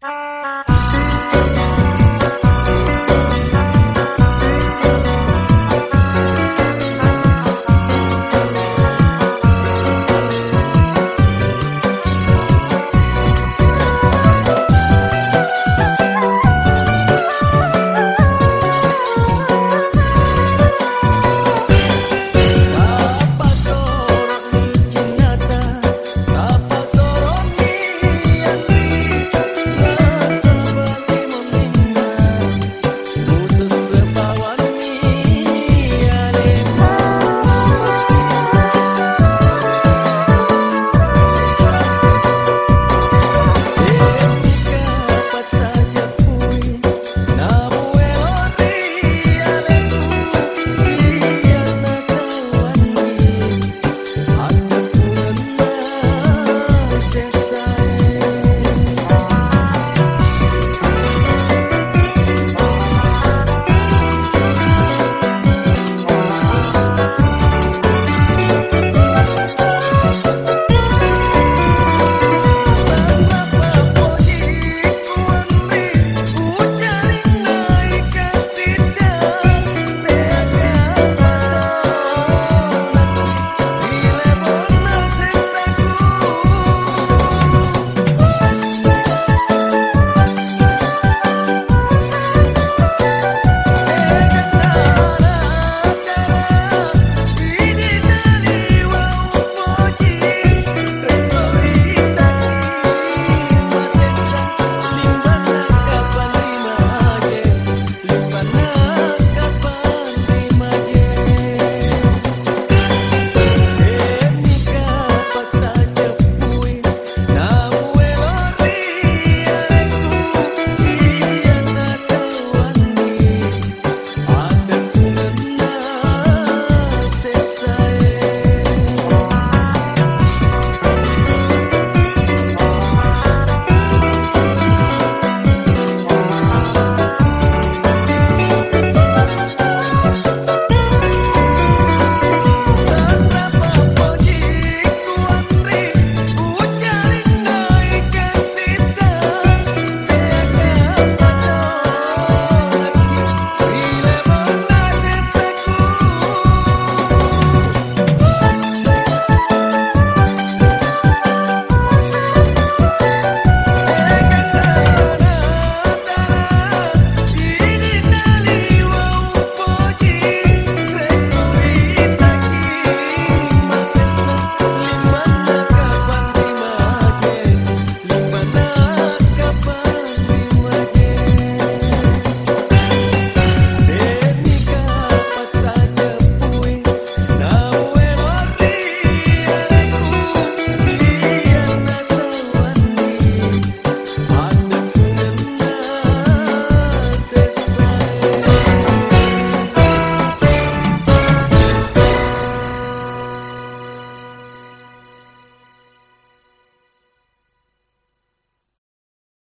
Bye.